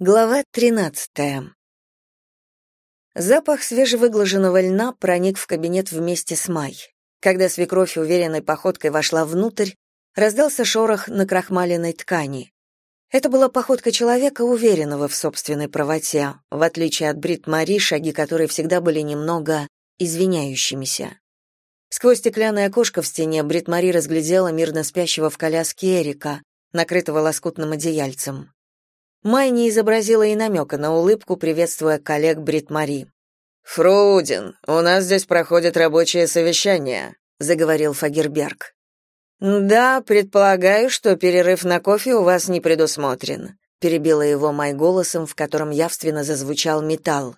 Глава 13. Запах свежевыглаженного льна проник в кабинет вместе с Май. Когда свекровь уверенной походкой вошла внутрь, раздался шорох на крахмаленной ткани. Это была походка человека, уверенного в собственной правоте, в отличие от Брит Мари, шаги которой всегда были немного извиняющимися. Сквозь стеклянное окошко в стене Брит Мари разглядела мирно спящего в коляске Эрика, накрытого лоскутным одеяльцем. Май не изобразила и намека на улыбку, приветствуя коллег Брит-Мари. «Фрудин, у нас здесь проходит рабочее совещание», — заговорил Фагерберг. «Да, предполагаю, что перерыв на кофе у вас не предусмотрен», — перебила его Май голосом, в котором явственно зазвучал металл.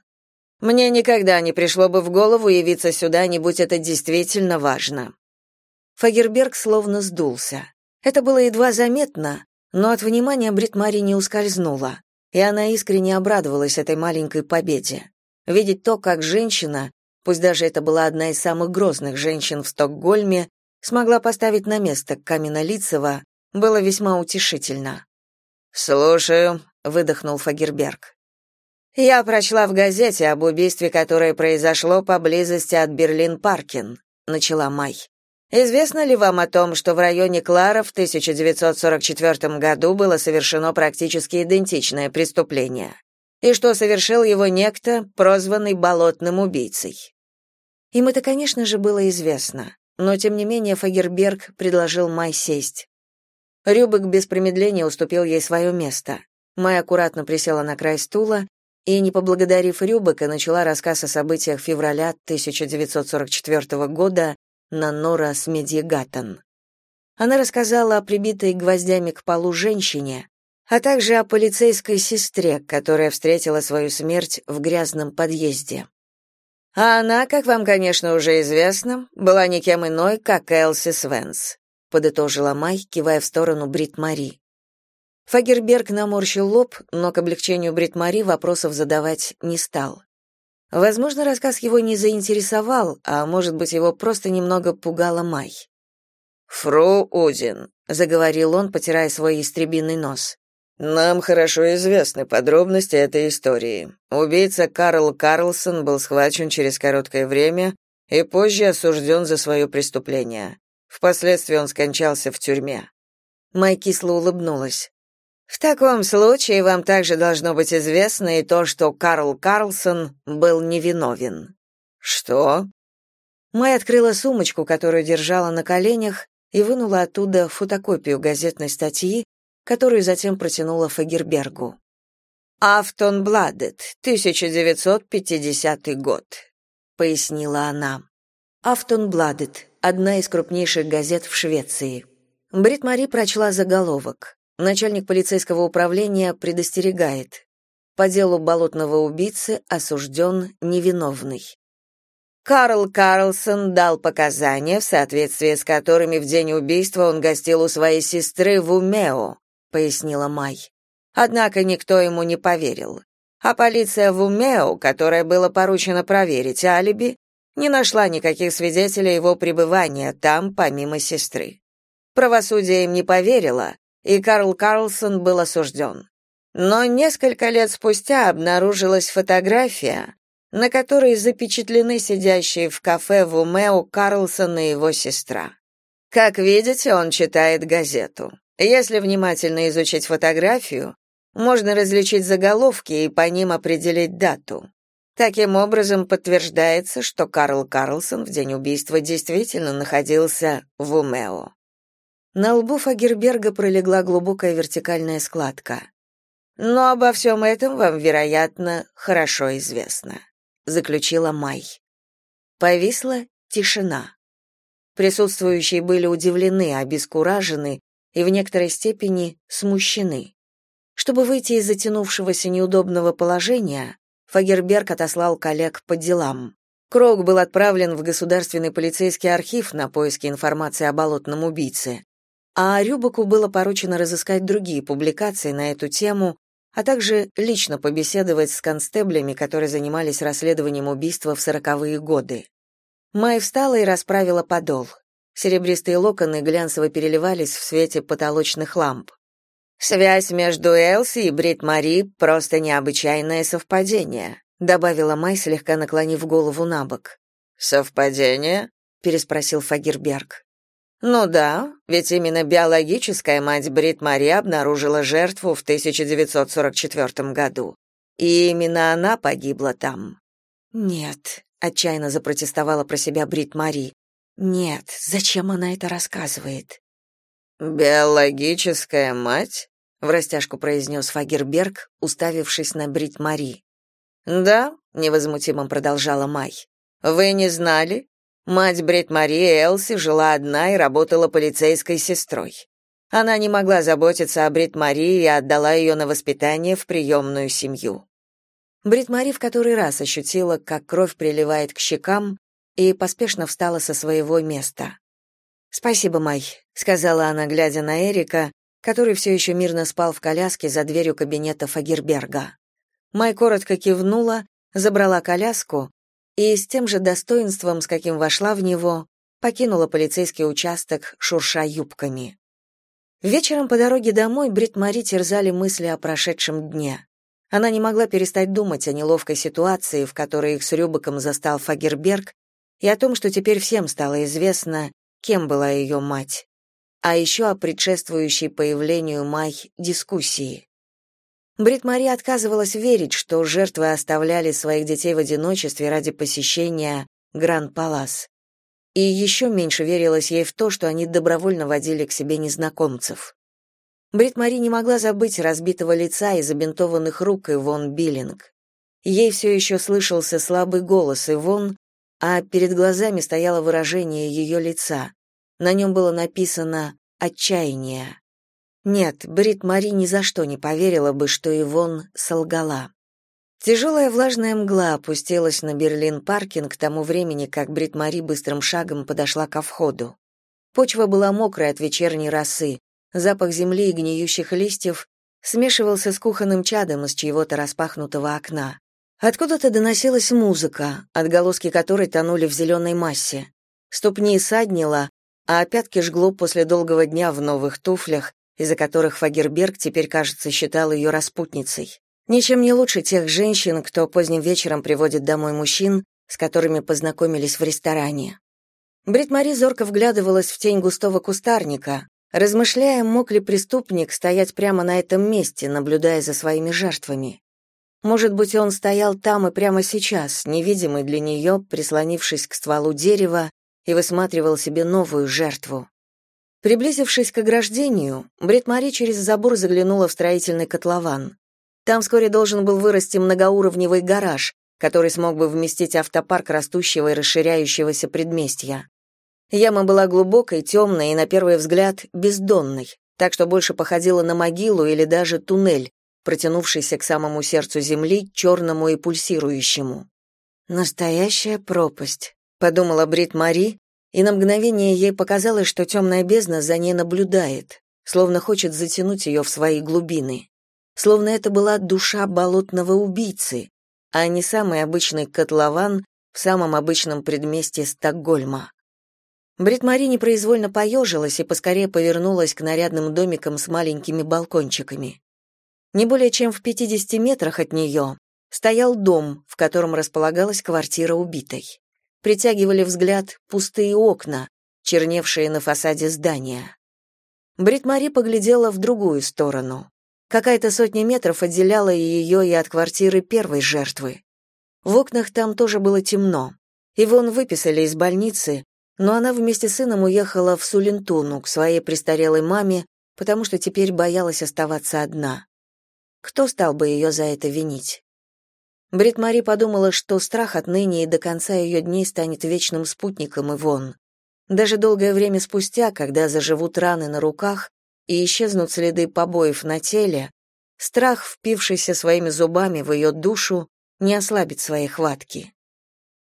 «Мне никогда не пришло бы в голову явиться сюда, не будь это действительно важно». Фагерберг словно сдулся. Это было едва заметно, но от внимания Бритмари не ускользнула, и она искренне обрадовалась этой маленькой победе. Видеть то, как женщина, пусть даже это была одна из самых грозных женщин в Стокгольме, смогла поставить на место Каменолицева, было весьма утешительно. «Слушаю», — выдохнул Фагерберг. «Я прочла в газете об убийстве, которое произошло поблизости от Берлин-Паркин», — начала Май. Известно ли вам о том, что в районе Клара в 1944 году было совершено практически идентичное преступление, и что совершил его некто, прозванный болотным убийцей? Им это, конечно же, было известно, но тем не менее Фагерберг предложил Май сесть. Рюбек без промедления уступил ей свое место. Май аккуратно присела на край стула и, не поблагодарив Рюбека, начала рассказ о событиях февраля 1944 года на Нора Смедьегатан. Она рассказала о прибитой гвоздями к полу женщине, а также о полицейской сестре, которая встретила свою смерть в грязном подъезде. А она, как вам, конечно, уже известно, была никем иной, как Элси Свенс, подытожила Май, кивая в сторону Брит Мари. Фагерберг наморщил лоб, но к облегчению Брит Мари вопросов задавать не стал. Возможно, рассказ его не заинтересовал, а может быть, его просто немного пугала Май. «Фру Удин», — заговорил он, потирая свой истребиный нос. «Нам хорошо известны подробности этой истории. Убийца Карл Карлсон был схвачен через короткое время и позже осужден за свое преступление. Впоследствии он скончался в тюрьме». Май кисло улыбнулась. В таком случае вам также должно быть известно и то, что Карл Карлсон был невиновен. Что? Май открыла сумочку, которую держала на коленях, и вынула оттуда фотокопию газетной статьи, которую затем протянула Фагербергу. «Афтон Бладет, 1950 год», — пояснила она. «Афтон Бладет» — одна из крупнейших газет в Швеции. Брит Мари прочла заголовок. Начальник полицейского управления предостерегает. По делу болотного убийцы осужден невиновный. Карл Карлсон дал показания, в соответствии с которыми в день убийства он гостил у своей сестры в Умео, пояснила Май. Однако никто ему не поверил. А полиция в Умео, которая было поручено проверить алиби, не нашла никаких свидетелей его пребывания там, помимо сестры. Правосудие им не поверило, и Карл Карлсон был осужден. Но несколько лет спустя обнаружилась фотография, на которой запечатлены сидящие в кафе в Умео Карлсон и его сестра. Как видите, он читает газету. Если внимательно изучить фотографию, можно различить заголовки и по ним определить дату. Таким образом подтверждается, что Карл Карлсон в день убийства действительно находился в Умео. На лбу Фагерберга пролегла глубокая вертикальная складка. «Но обо всем этом вам, вероятно, хорошо известно», — заключила Май. Повисла тишина. Присутствующие были удивлены, обескуражены и в некоторой степени смущены. Чтобы выйти из затянувшегося неудобного положения, Фагерберг отослал коллег по делам. Крог был отправлен в Государственный полицейский архив на поиски информации о болотном убийце а Рюбаку было поручено разыскать другие публикации на эту тему, а также лично побеседовать с констеблями, которые занимались расследованием убийства в сороковые годы. Май встала и расправила подол. Серебристые локоны глянцево переливались в свете потолочных ламп. Связь между Элси и Брит Мари просто необычайное совпадение, добавила Май, слегка наклонив голову на бок. Совпадение? переспросил Фагерберг. Ну да, ведь именно биологическая мать Брит Мари обнаружила жертву в 1944 году. И именно она погибла там. Нет, отчаянно запротестовала про себя Брит Мари. Нет, зачем она это рассказывает? Биологическая мать? в растяжку произнес Фагерберг, уставившись на Брит Мари. Да, невозмутимо продолжала Май. Вы не знали? Мать Брит Мари Элси жила одна и работала полицейской сестрой. Она не могла заботиться о Брит Мари и отдала ее на воспитание в приемную семью. Брит Мари в который раз ощутила, как кровь приливает к щекам, и поспешно встала со своего места. «Спасибо, Май», — сказала она, глядя на Эрика, который все еще мирно спал в коляске за дверью кабинета Фагерберга. Май коротко кивнула, забрала коляску и с тем же достоинством, с каким вошла в него, покинула полицейский участок, шурша юбками. Вечером по дороге домой Брит Мари терзали мысли о прошедшем дне. Она не могла перестать думать о неловкой ситуации, в которой их с Рюбаком застал Фагерберг, и о том, что теперь всем стало известно, кем была ее мать, а еще о предшествующей появлению Май дискуссии. Брит Мари отказывалась верить, что жертвы оставляли своих детей в одиночестве ради посещения Гранд-Палас. И еще меньше верилось ей в то, что они добровольно водили к себе незнакомцев. Брит Мари не могла забыть разбитого лица и забинтованных рук Ивон Биллинг. Ей все еще слышался слабый голос Ивон, а перед глазами стояло выражение ее лица. На нем было написано «отчаяние». Нет, Брит Мари ни за что не поверила бы, что Ивон солгала. Тяжелая влажная мгла опустилась на Берлин-паркинг к тому времени, как Брит Мари быстрым шагом подошла ко входу. Почва была мокрая от вечерней росы, запах земли и гниющих листьев смешивался с кухонным чадом из чьего-то распахнутого окна. Откуда-то доносилась музыка, отголоски которой тонули в зеленой массе. Ступни саднило, а пятки жгло после долгого дня в новых туфлях, из-за которых Фагерберг теперь, кажется, считал ее распутницей. Ничем не лучше тех женщин, кто поздним вечером приводит домой мужчин, с которыми познакомились в ресторане. Брит Мари зорко вглядывалась в тень густого кустарника, размышляя, мог ли преступник стоять прямо на этом месте, наблюдая за своими жертвами. Может быть, он стоял там и прямо сейчас, невидимый для нее, прислонившись к стволу дерева, и высматривал себе новую жертву. Приблизившись к ограждению, Брит Мари через забор заглянула в строительный котлован. Там вскоре должен был вырасти многоуровневый гараж, который смог бы вместить автопарк растущего и расширяющегося предместья. Яма была глубокой, темной и, на первый взгляд, бездонной, так что больше походила на могилу или даже туннель, протянувшийся к самому сердцу земли, черному и пульсирующему. «Настоящая пропасть», — подумала Брит Мари, и на мгновение ей показалось, что темная бездна за ней наблюдает, словно хочет затянуть ее в свои глубины. Словно это была душа болотного убийцы, а не самый обычный котлован в самом обычном предместье Стокгольма. Брит Мари непроизвольно поежилась и поскорее повернулась к нарядным домикам с маленькими балкончиками. Не более чем в 50 метрах от нее стоял дом, в котором располагалась квартира убитой. Притягивали взгляд пустые окна, черневшие на фасаде здания. Брит Мари поглядела в другую сторону. Какая-то сотня метров отделяла ее и от квартиры первой жертвы. В окнах там тоже было темно. Ивон выписали из больницы, но она вместе с сыном уехала в Сулентуну к своей престарелой маме, потому что теперь боялась оставаться одна. Кто стал бы ее за это винить? Брит Мари подумала, что страх отныне и до конца ее дней станет вечным спутником Ивон. Даже долгое время спустя, когда заживут раны на руках и исчезнут следы побоев на теле, страх, впившийся своими зубами в ее душу, не ослабит своей хватки.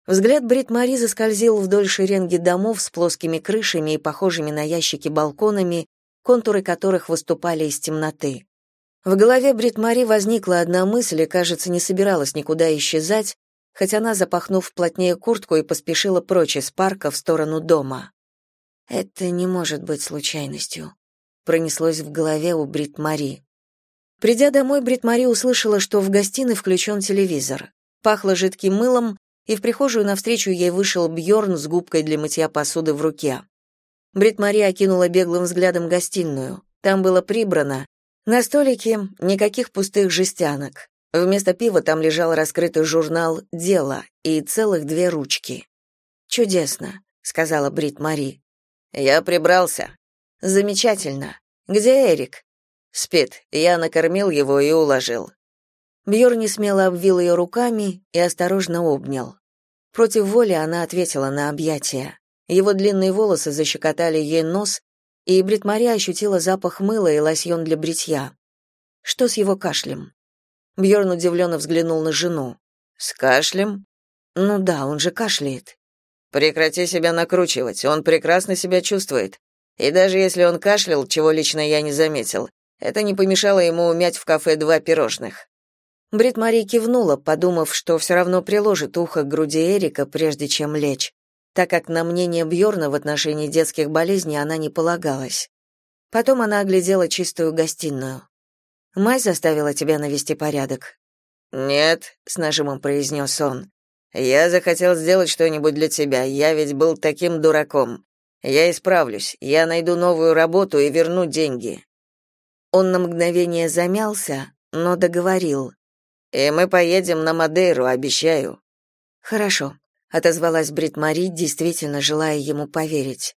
Взгляд Брит Мари заскользил вдоль шеренги домов с плоскими крышами и похожими на ящики балконами, контуры которых выступали из темноты. В голове Брит возникла одна мысль и, кажется, не собиралась никуда исчезать, хоть она, запахнув плотнее куртку, и поспешила прочь из парка в сторону дома. «Это не может быть случайностью», — пронеслось в голове у Брит. Придя домой, Брит услышала, что в гостиной включен телевизор. Пахло жидким мылом, и в прихожую навстречу ей вышел Бьорн с губкой для мытья посуды в руке. Брит окинула беглым взглядом гостиную. Там было прибрано. На столике никаких пустых жестянок. Вместо пива там лежал раскрытый журнал «Дело» и целых две ручки. «Чудесно», — сказала Брит Мари. «Я прибрался». «Замечательно. Где Эрик?» «Спит. Я накормил его и уложил». Бьорн смело обвил ее руками и осторожно обнял. Против воли она ответила на объятия. Его длинные волосы защекотали ей нос, и Бритмари ощутила запах мыла и лосьон для бритья. Что с его кашлем? Бьорн удивленно взглянул на жену. С кашлем? Ну да, он же кашляет. Прекрати себя накручивать, он прекрасно себя чувствует. И даже если он кашлял, чего лично я не заметил, это не помешало ему умять в кафе два пирожных. Брит Мари кивнула, подумав, что все равно приложит ухо к груди Эрика, прежде чем лечь так как на мнение Бьорна в отношении детских болезней она не полагалась. Потом она оглядела чистую гостиную. «Май заставила тебя навести порядок?» «Нет», — с нажимом произнес он. «Я захотел сделать что-нибудь для тебя, я ведь был таким дураком. Я исправлюсь, я найду новую работу и верну деньги». Он на мгновение замялся, но договорил. «И мы поедем на Мадейру, обещаю». «Хорошо отозвалась Брит Мари, действительно желая ему поверить.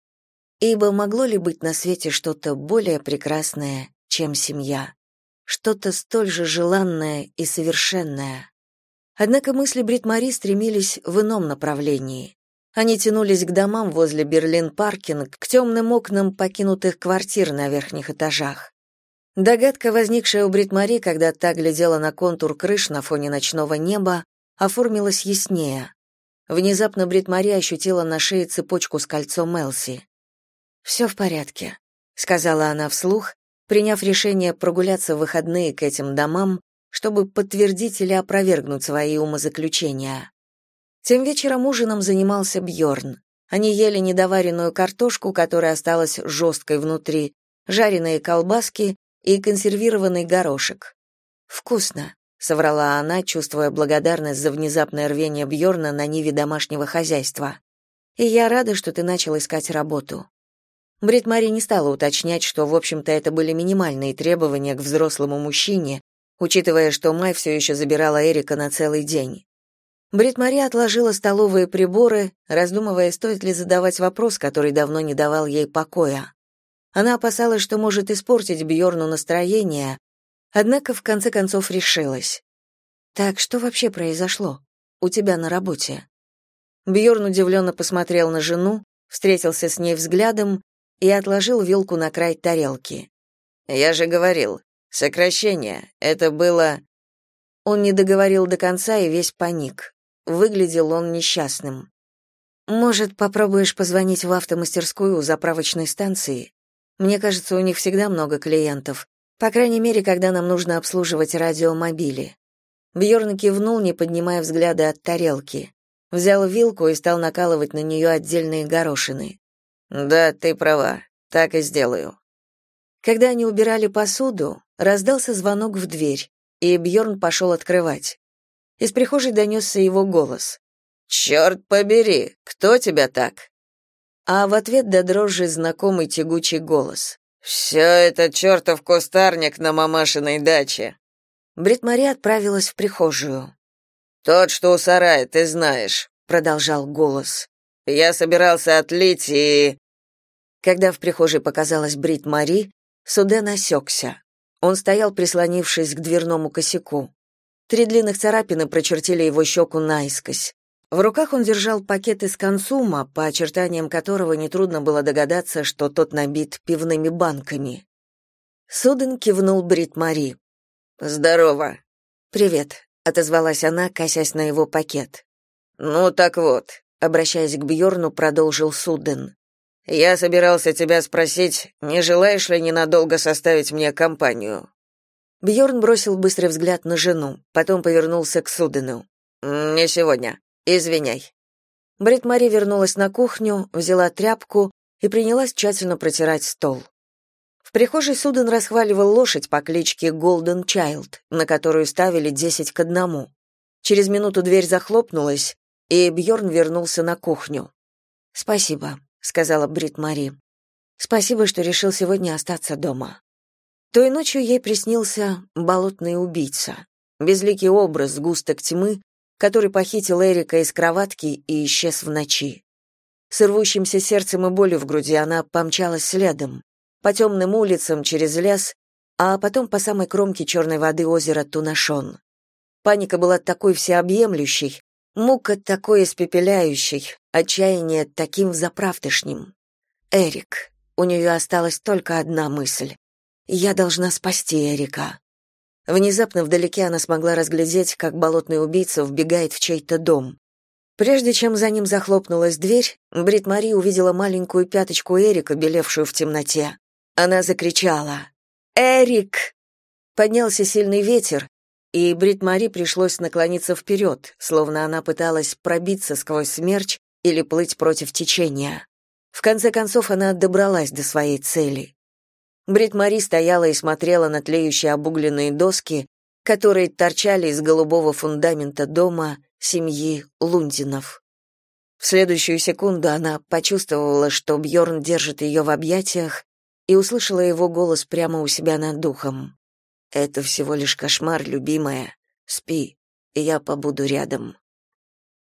Ибо могло ли быть на свете что-то более прекрасное, чем семья? Что-то столь же желанное и совершенное. Однако мысли Брит Мари стремились в ином направлении. Они тянулись к домам возле Берлин-паркинг, к темным окнам покинутых квартир на верхних этажах. Догадка, возникшая у Брит Мари, когда та глядела на контур крыш на фоне ночного неба, оформилась яснее. Внезапно Брит Мари ощутила на шее цепочку с кольцом Элси. «Все в порядке», — сказала она вслух, приняв решение прогуляться в выходные к этим домам, чтобы подтвердить или опровергнуть свои умозаключения. Тем вечером ужином занимался Бьорн. Они ели недоваренную картошку, которая осталась жесткой внутри, жареные колбаски и консервированный горошек. Вкусно, соврала она, чувствуя благодарность за внезапное рвение Бьорна на ниве домашнего хозяйства. И я рада, что ты начал искать работу. Брит Мари не стала уточнять, что, в общем-то, это были минимальные требования к взрослому мужчине, учитывая, что Май все еще забирала Эрика на целый день. Брит Мари отложила столовые приборы, раздумывая, стоит ли задавать вопрос, который давно не давал ей покоя. Она опасалась, что может испортить Бьорну настроение, Однако в конце концов решилась. Так что вообще произошло у тебя на работе? Бьорн удивленно посмотрел на жену, встретился с ней взглядом и отложил вилку на край тарелки. Я же говорил, сокращение. Это было Он не договорил до конца и весь паник. Выглядел он несчастным. Может, попробуешь позвонить в автомастерскую у заправочной станции? Мне кажется, у них всегда много клиентов. По крайней мере, когда нам нужно обслуживать радиомобили. Бьорн кивнул, не поднимая взгляда от тарелки. Взял вилку и стал накалывать на нее отдельные горошины. Да, ты права. Так и сделаю. Когда они убирали посуду, раздался звонок в дверь, и Бьорн пошел открывать. Из прихожей донесся его голос. «Черт побери, кто тебя так?» А в ответ до дрожи знакомый тягучий голос. «Все это чертов кустарник на мамашиной даче». Брит Мари отправилась в прихожую. «Тот, что у сарая, ты знаешь», — продолжал голос. «Я собирался отлить и...» Когда в прихожей показалась Брит Мари, Суден осекся. Он стоял, прислонившись к дверному косяку. Три длинных царапины прочертили его щеку наискось. В руках он держал пакет из консума, по очертаниям которого нетрудно было догадаться, что тот набит пивными банками. Суден кивнул Брит Мари. «Здорово». «Привет», — отозвалась она, косясь на его пакет. «Ну так вот», — обращаясь к Бьорну, продолжил Суден. «Я собирался тебя спросить, не желаешь ли ненадолго составить мне компанию?» Бьорн бросил быстрый взгляд на жену, потом повернулся к Судену. «Не сегодня. Извиняй. Брит Мари вернулась на кухню, взяла тряпку и принялась тщательно протирать стол. В прихожей Суден расхваливал лошадь по кличке Голден Чайлд, на которую ставили десять к одному. Через минуту дверь захлопнулась, и Бьорн вернулся на кухню. «Спасибо», — сказала Брит Мари. «Спасибо, что решил сегодня остаться дома». Той ночью ей приснился болотный убийца, безликий образ сгусток тьмы, который похитил Эрика из кроватки и исчез в ночи. С рвущимся сердцем и болью в груди она помчалась следом по темным улицам через лес, а потом по самой кромке черной воды озера Тунашон. Паника была такой всеобъемлющей, мука такой испепеляющей, отчаяние таким заправдышним. Эрик. У нее осталась только одна мысль. Я должна спасти Эрика. Внезапно вдалеке она смогла разглядеть, как болотный убийца вбегает в чей-то дом. Прежде чем за ним захлопнулась дверь, Брит Мари увидела маленькую пяточку Эрика, белевшую в темноте. Она закричала «Эрик!». Поднялся сильный ветер, и Брит Мари пришлось наклониться вперед, словно она пыталась пробиться сквозь смерч или плыть против течения. В конце концов она добралась до своей цели. Брит Мари стояла и смотрела на тлеющие обугленные доски, которые торчали из голубого фундамента дома семьи Лундинов. В следующую секунду она почувствовала, что Бьорн держит ее в объятиях, и услышала его голос прямо у себя над духом. «Это всего лишь кошмар, любимая. Спи, и я побуду рядом».